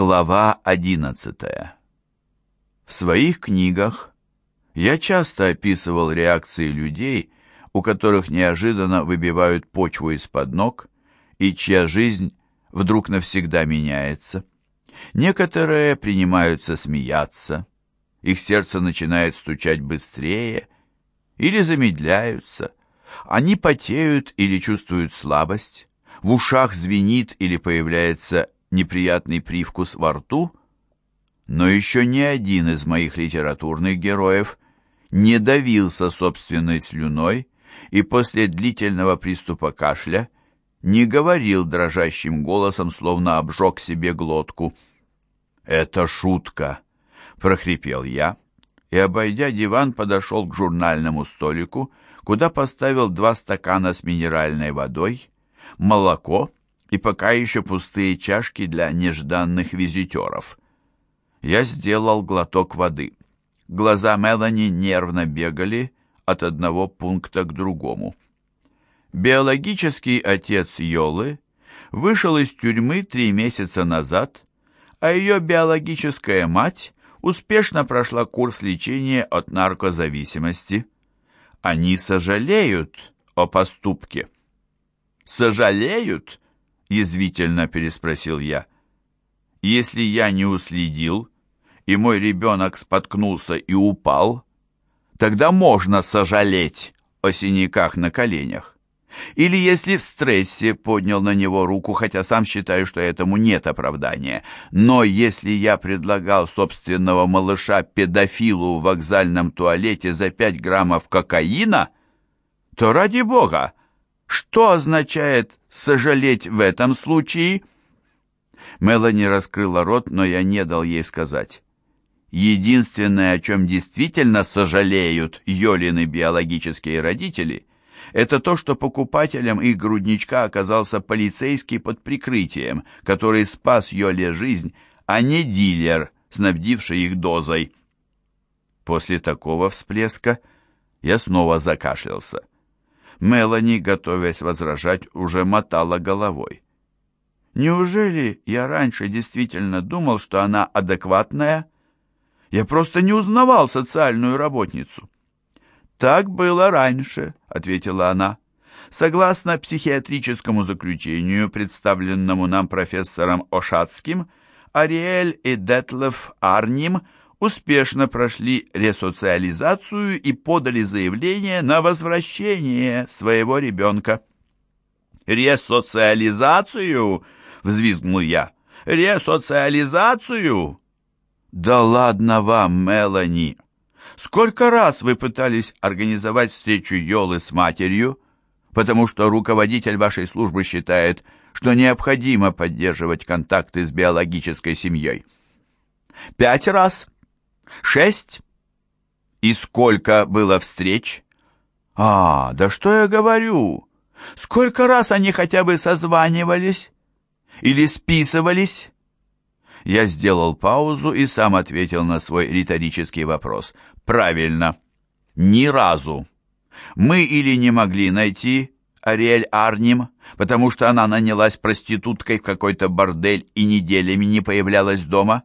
Глава 11. В своих книгах я часто описывал реакции людей, у которых неожиданно выбивают почву из-под ног и чья жизнь вдруг навсегда меняется. Некоторые принимаются смеяться, их сердце начинает стучать быстрее или замедляются, они потеют или чувствуют слабость, в ушах звенит или появляется неприятный привкус во рту, но еще ни один из моих литературных героев не давился собственной слюной и после длительного приступа кашля не говорил дрожащим голосом, словно обжег себе глотку. «Это шутка!» — прохрипел я, и, обойдя диван, подошел к журнальному столику, куда поставил два стакана с минеральной водой, молоко и пока еще пустые чашки для нежданных визитеров. Я сделал глоток воды. Глаза Мелани нервно бегали от одного пункта к другому. Биологический отец Йолы вышел из тюрьмы три месяца назад, а ее биологическая мать успешно прошла курс лечения от наркозависимости. Они сожалеют о поступке. «Сожалеют?» — язвительно переспросил я. «Если я не уследил, и мой ребенок споткнулся и упал, тогда можно сожалеть о синяках на коленях. Или если в стрессе поднял на него руку, хотя сам считаю, что этому нет оправдания. Но если я предлагал собственного малыша педофилу в вокзальном туалете за пять граммов кокаина, то ради бога, что означает «сожалеть в этом случае»?» Мелани раскрыла рот, но я не дал ей сказать. Единственное, о чем действительно сожалеют Йолины биологические родители, это то, что покупателем их грудничка оказался полицейский под прикрытием, который спас Йоле жизнь, а не дилер, снабдивший их дозой. После такого всплеска я снова закашлялся. Мелани, готовясь возражать, уже мотала головой. Неужели я раньше действительно думал, что она адекватная? Я просто не узнавал социальную работницу. «Так было раньше», — ответила она. «Согласно психиатрическому заключению, представленному нам профессором Ошацким, Ариэль и Детлев Арним успешно прошли ресоциализацию и подали заявление на возвращение своего ребенка». «Ресоциализацию?» — взвизгнул я. «Ресоциализацию?» «Да ладно вам, Мелани! Сколько раз вы пытались организовать встречу Йолы с матерью, потому что руководитель вашей службы считает, что необходимо поддерживать контакты с биологической семьей?» «Пять раз? Шесть? И сколько было встреч?» «А, да что я говорю? Сколько раз они хотя бы созванивались? Или списывались?» Я сделал паузу и сам ответил на свой риторический вопрос. «Правильно. Ни разу. Мы или не могли найти Ариэль Арним, потому что она нанялась проституткой в какой-то бордель и неделями не появлялась дома,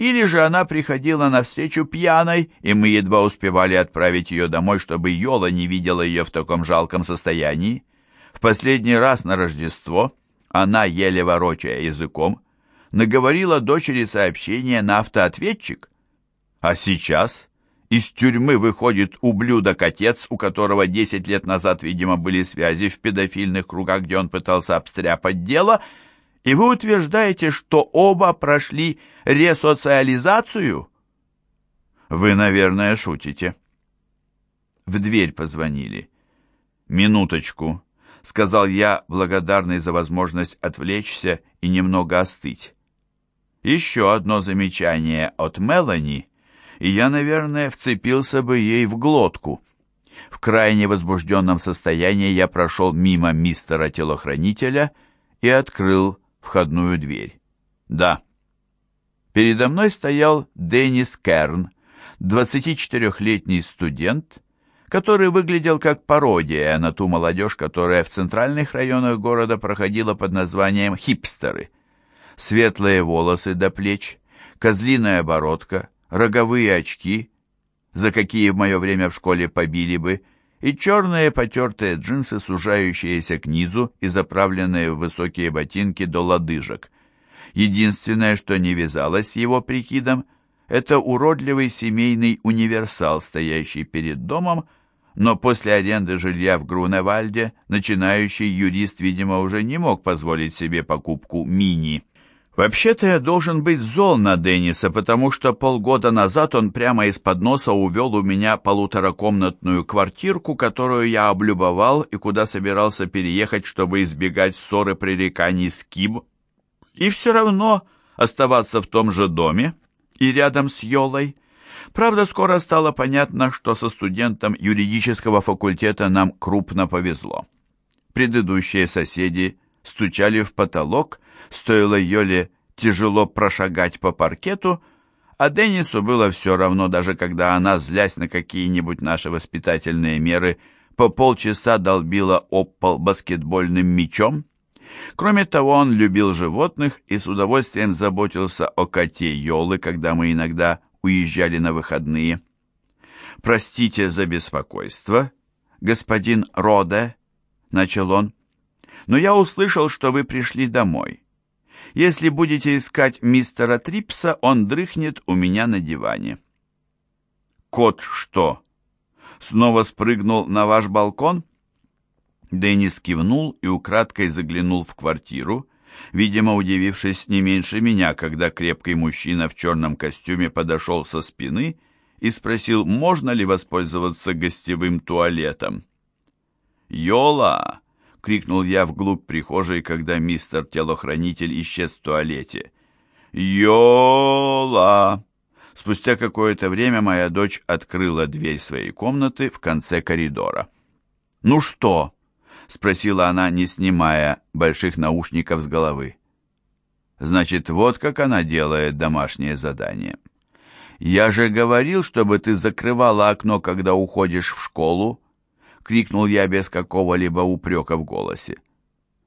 или же она приходила на встречу пьяной, и мы едва успевали отправить ее домой, чтобы Йола не видела ее в таком жалком состоянии. В последний раз на Рождество она, еле ворочая языком, наговорила дочери сообщение на автоответчик. А сейчас из тюрьмы выходит ублюдок-отец, у которого 10 лет назад, видимо, были связи в педофильных кругах, где он пытался обстряпать дело, и вы утверждаете, что оба прошли ресоциализацию? Вы, наверное, шутите. В дверь позвонили. «Минуточку», — сказал я, благодарный за возможность отвлечься и немного остыть. Еще одно замечание от Мелани, и я, наверное, вцепился бы ей в глотку. В крайне возбужденном состоянии я прошел мимо мистера-телохранителя и открыл входную дверь. Да. Передо мной стоял Деннис Керн, 24-летний студент, который выглядел как пародия на ту молодежь, которая в центральных районах города проходила под названием «хипстеры». Светлые волосы до плеч, козлиная бородка, роговые очки, за какие в мое время в школе побили бы, и черные потертые джинсы, сужающиеся к низу и заправленные в высокие ботинки до лодыжек. Единственное, что не вязалось с его прикидом, это уродливый семейный универсал, стоящий перед домом, но после аренды жилья в Груневальде начинающий юрист, видимо, уже не мог позволить себе покупку мини. Вообще-то я должен быть зол на Денниса, потому что полгода назад он прямо из-под носа увел у меня полуторакомнатную квартирку, которую я облюбовал и куда собирался переехать, чтобы избегать ссоры пререканий с Киб. И все равно оставаться в том же доме и рядом с Йолой. Правда, скоро стало понятно, что со студентом юридического факультета нам крупно повезло. Предыдущие соседи стучали в потолок, стоило Йоле тяжело прошагать по паркету, а Деннису было все равно, даже когда она, злясь на какие-нибудь наши воспитательные меры, по полчаса долбила об пол баскетбольным мячом. Кроме того, он любил животных и с удовольствием заботился о коте Йолы, когда мы иногда уезжали на выходные. «Простите за беспокойство, господин Роде», — начал он, — «но я услышал, что вы пришли домой. Если будете искать мистера Трипса, он дрыхнет у меня на диване». «Кот что, снова спрыгнул на ваш балкон?» Деннис кивнул и украдкой заглянул в квартиру, видимо, удивившись не меньше меня, когда крепкий мужчина в черном костюме подошел со спины и спросил, можно ли воспользоваться гостевым туалетом. «Йола!» — крикнул я вглубь прихожей, когда мистер-телохранитель исчез в туалете. «Йола!» Спустя какое-то время моя дочь открыла дверь своей комнаты в конце коридора. «Ну что?» — спросила она, не снимая больших наушников с головы. «Значит, вот как она делает домашнее задание. Я же говорил, чтобы ты закрывала окно, когда уходишь в школу!» — крикнул я без какого-либо упрека в голосе.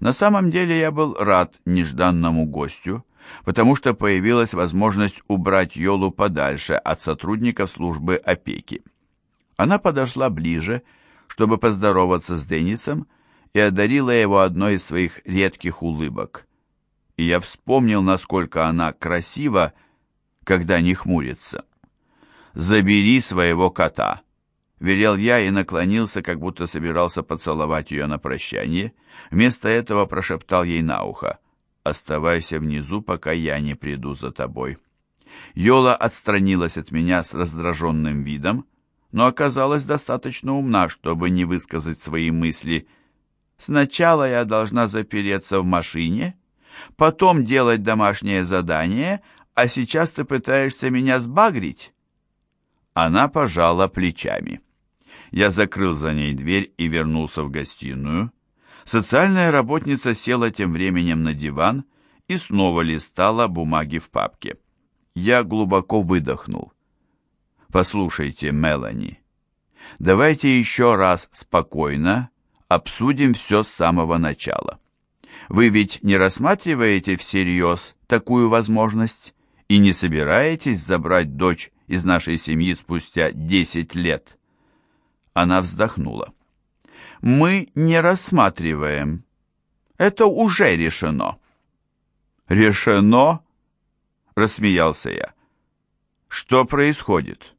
На самом деле я был рад нежданному гостю, потому что появилась возможность убрать Йолу подальше от сотрудников службы опеки. Она подошла ближе, чтобы поздороваться с Деннисом, и одарила его одной из своих редких улыбок. И я вспомнил, насколько она красива, когда не хмурится. «Забери своего кота», — велел я и наклонился, как будто собирался поцеловать ее на прощание. Вместо этого прошептал ей на ухо. «Оставайся внизу, пока я не приду за тобой». Йола отстранилась от меня с раздраженным видом, но оказалась достаточно умна, чтобы не высказать свои мысли — Сначала я должна запереться в машине, потом делать домашнее задание, а сейчас ты пытаешься меня сбагрить?» Она пожала плечами. Я закрыл за ней дверь и вернулся в гостиную. Социальная работница села тем временем на диван и снова листала бумаги в папке. Я глубоко выдохнул. «Послушайте, Мелани, давайте еще раз спокойно обсудим все с самого начала. Вы ведь не рассматриваете всерьез такую возможность и не собираетесь забрать дочь из нашей семьи спустя 10 лет?» Она вздохнула. «Мы не рассматриваем. Это уже решено». «Решено?» — рассмеялся я. «Что происходит?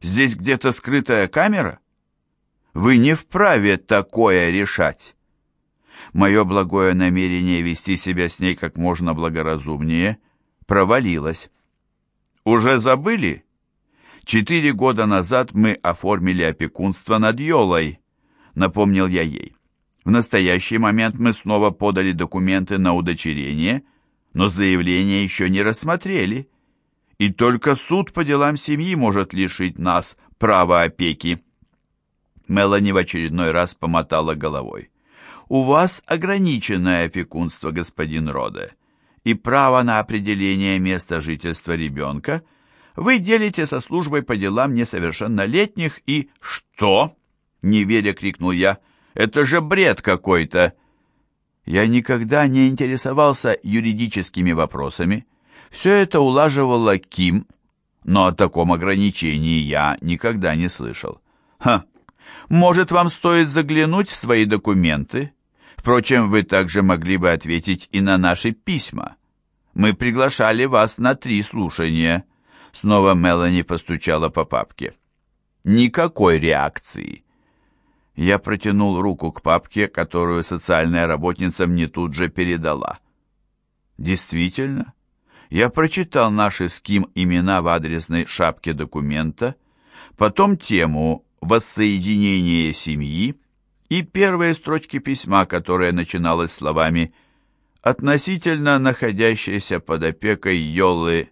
Здесь где-то скрытая камера?» Вы не вправе такое решать. Мое благое намерение вести себя с ней как можно благоразумнее провалилось. Уже забыли? Четыре года назад мы оформили опекунство над Йолой, напомнил я ей. В настоящий момент мы снова подали документы на удочерение, но заявление еще не рассмотрели, и только суд по делам семьи может лишить нас права опеки. Мелани в очередной раз помотала головой. «У вас ограниченное опекунство, господин Роде, и право на определение места жительства ребенка вы делите со службой по делам несовершеннолетних и...» «Что?» — неверя крикнул я. «Это же бред какой-то!» Я никогда не интересовался юридическими вопросами. Все это улаживала Ким, но о таком ограничении я никогда не слышал. Ха, может, вам стоит заглянуть в свои документы? Впрочем, вы также могли бы ответить и на наши письма. Мы приглашали вас на три слушания. Снова Мелани постучала по папке. Никакой реакции. Я протянул руку к папке, которую социальная работница мне тут же передала. Действительно, я прочитал наши с Ким имена в адресной шапке документа, потом тему «Воссоединение семьи» и первые строчки письма, которое начиналось словами «Относительно находящейся под опекой Йолы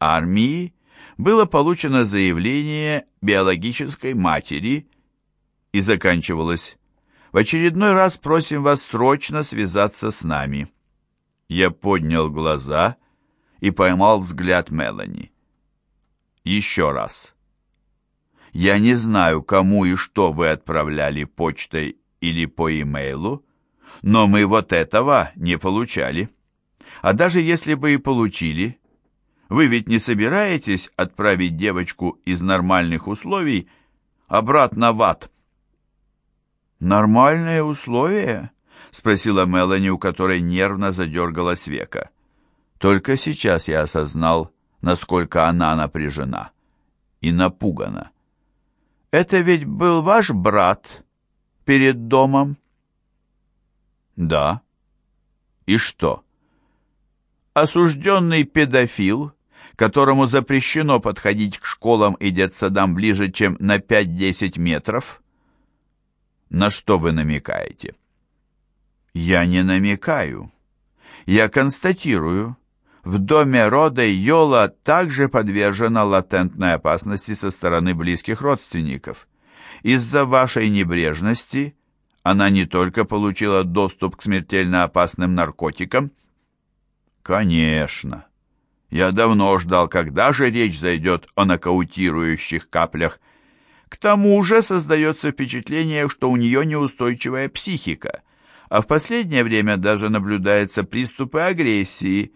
армии было получено заявление биологической матери и заканчивалось «В очередной раз просим вас срочно связаться с нами». Я поднял глаза и поймал взгляд Мелани. «Еще раз. Я не знаю, кому и что вы отправляли почтой или по имейлу, но мы вот этого не получали. А даже если бы и получили, вы ведь не собираетесь отправить девочку из нормальных условий обратно в ад?» «Нормальные условия?» — спросила Мелани, у которой нервно задергалась века. Только сейчас я осознал, насколько она напряжена и напугана. «Это ведь был ваш брат перед домом?» «Да». «И что?» «Осужденный педофил, которому запрещено подходить к школам и детсадам ближе, чем на 5-10 метров?» На что вы намекаете? Я не намекаю. Я констатирую. В доме рода Йола также подвержена латентной опасности со стороны близких родственников. Из-за вашей небрежности она не только получила доступ к смертельно опасным наркотикам. Конечно. Я давно ждал, когда же речь зайдет о нокаутирующих каплях к тому же создается впечатление, что у нее неустойчивая психика, а в последнее время даже наблюдаются приступы агрессии.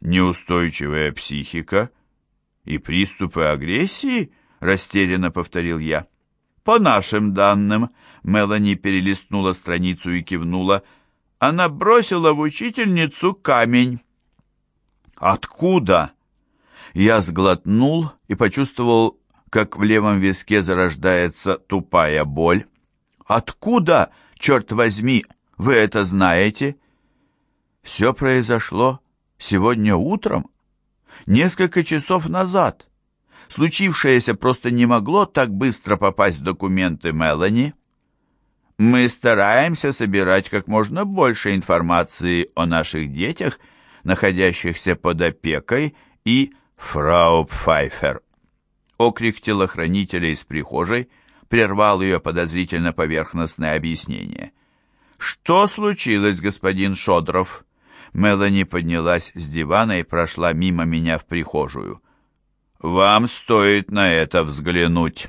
Неустойчивая психика и приступы агрессии, растерянно повторил я. По нашим данным, Мелани перелистнула страницу и кивнула. Она бросила в учительницу камень. Откуда? Я сглотнул и почувствовал как в левом виске зарождается тупая боль. «Откуда, черт возьми, вы это знаете?» «Все произошло сегодня утром, несколько часов назад. Случившееся просто не могло так быстро попасть в документы Мелани». «Мы стараемся собирать как можно больше информации о наших детях, находящихся под опекой, и фрау Пфайфер». Окрик телохранителя из прихожей прервал ее подозрительно поверхностное объяснение. «Что случилось, господин Шодров?» Мелани поднялась с дивана и прошла мимо меня в прихожую. «Вам стоит на это взглянуть».